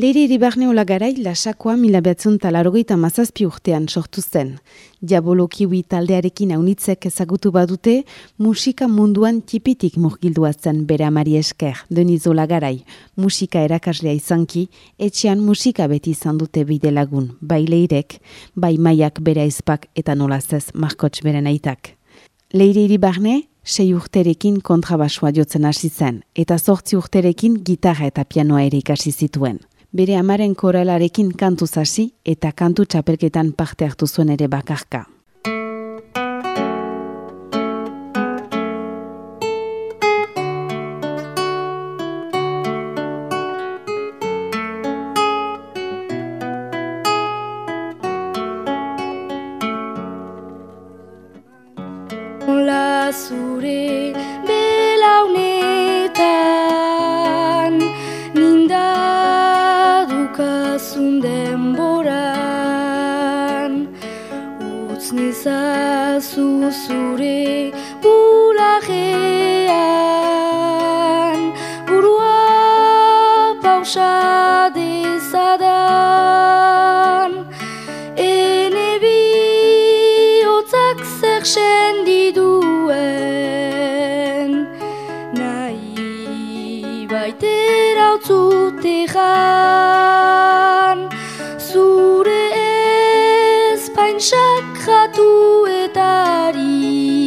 Leire iribarne garai, lasakoa mila behatzen talarrogeita mazazpi urtean sortu zen. Diabolo kiwi taldearekin haunitzek ezagutu badute, musika munduan tipitik murgildua zen bere amari esker, Deniz hola garai. Musika erakaslea izanki, etxean musika beti izan dute bide lagun, bai leirek, bai maiak bere aizpak eta nolazez markots bere aitak. Leire iribarne, sei urterekin kontrabasua jotzen hasi zen, eta zortzi urterekin gitarra eta pianoa ere ikasi zituen bere amaren koralarekin kantu zasi eta kantu txapelketan parte hartu zuen ere bakarka. daukazun denboran Utz nizazu zure bulajean. Burua pausa dezadan Ene bihotzak zer sendiduen. Nahi baitera utzute jan zure ez paintsak jatu etarik.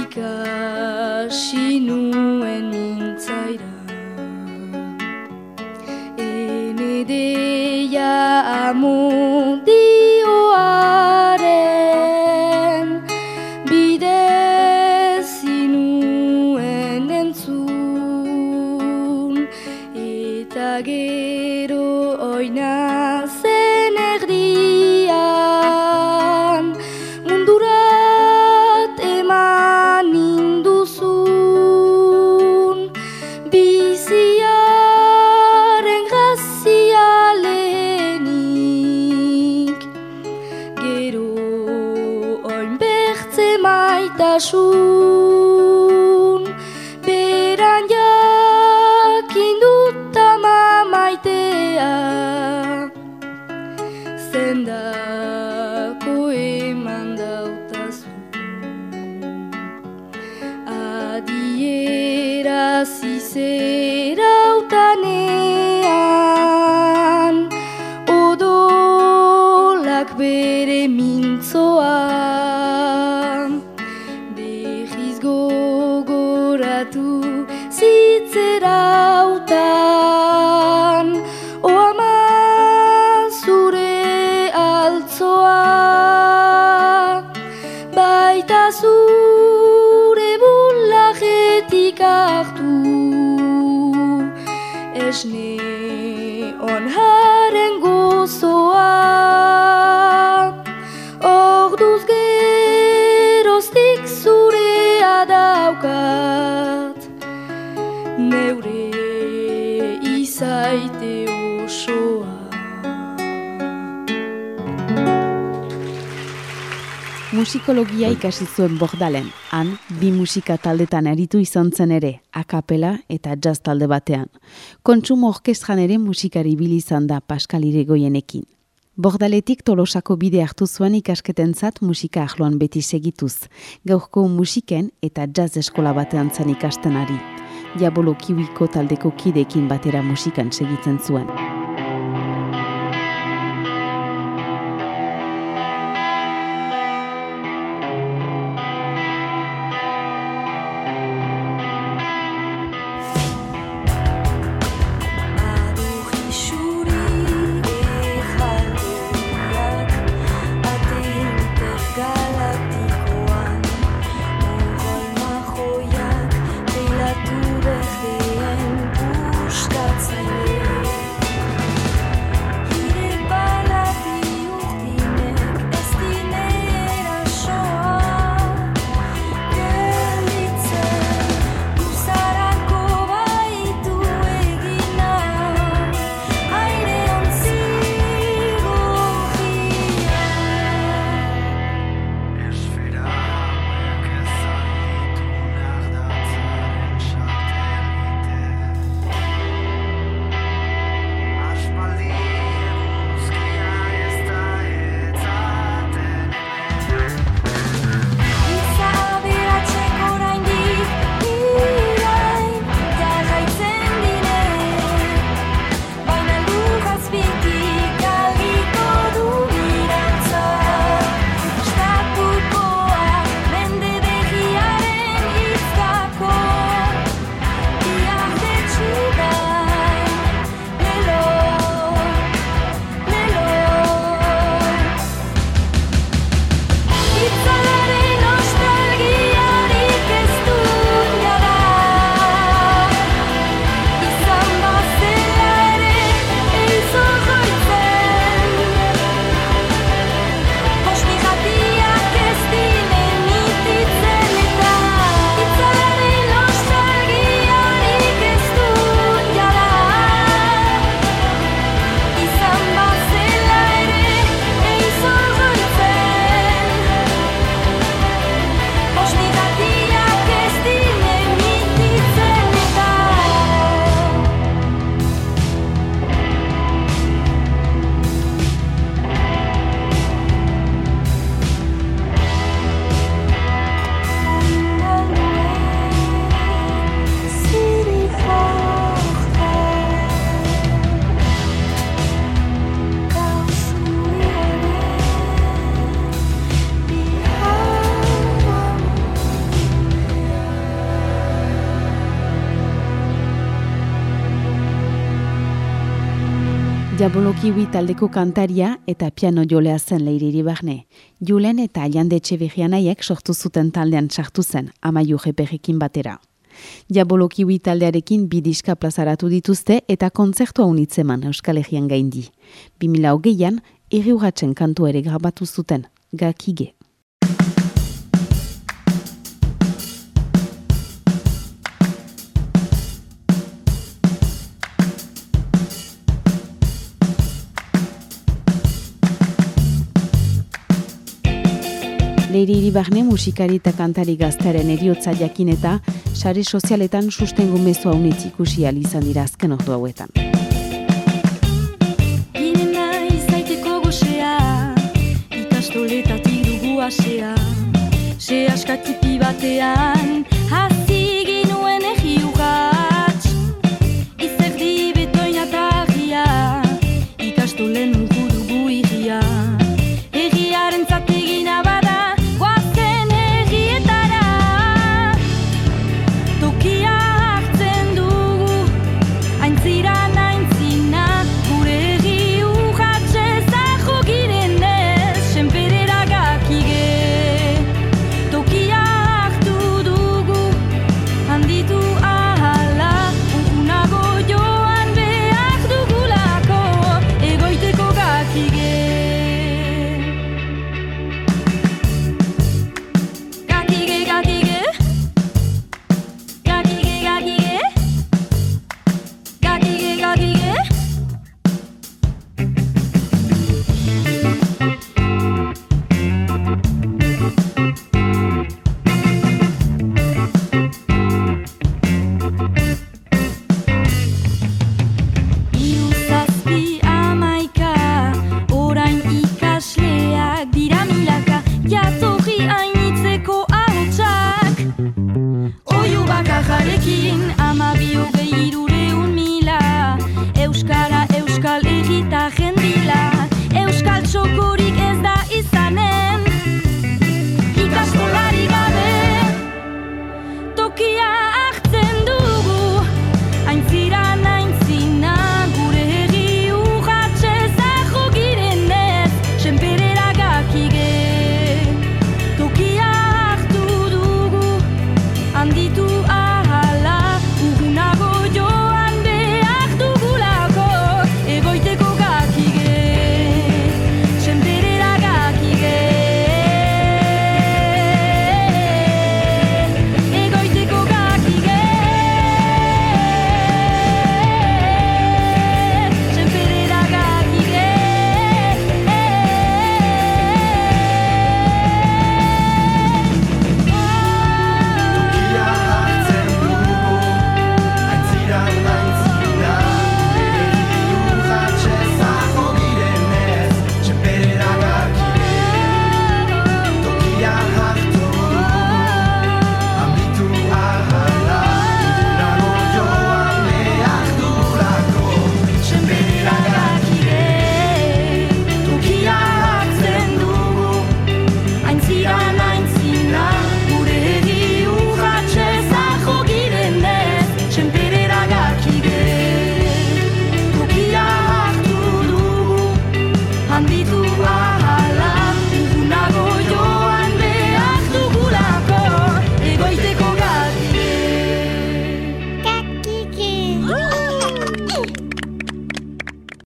Ikasi nuen mintzaira Ena zen erdian Mundurat eman induzun. Biziaren gazia lehenik Gero oin bertze maitasun. si c'est Schnee. Musikologia ikasi zuen bordalen, han bi musika taldetan eritu izan zen ere, akapela eta jazz talde batean. Kontsumo orkestran ere musikari bil izan da Pascal Iregoienekin. Bordaletik tolosako bide hartu zuen ikasketen zat musika ahloan beti segituz, gaurko musiken eta jazz eskola batean zen ikastenari. Diabolo kiwiko taldeko kidekin batera musikan segitzen zuen. Jabolokiwi taldeko kantaria eta piano jolea zen leiriri barne. Julen eta Aiande Etxebegianaiek sortu zuten taldean sartu zen, amaiu jeperekin batera. Jabolokiwi taldearekin bidiska plazaratu dituzte eta kontzertua unitzeman Euskal Herrian gaindi. 2008an, erriugatzen kantu ere grabatu zuten, gakige. Leiri iribarne musikari eta kantari gaztaren eriotza jakin eta sare sozialetan sustengu mezu haunitz ikusi izan dira azken ordu hauetan. Ginena izaiteko goxea, ikastoletatik dugu asea, se askatipi batean,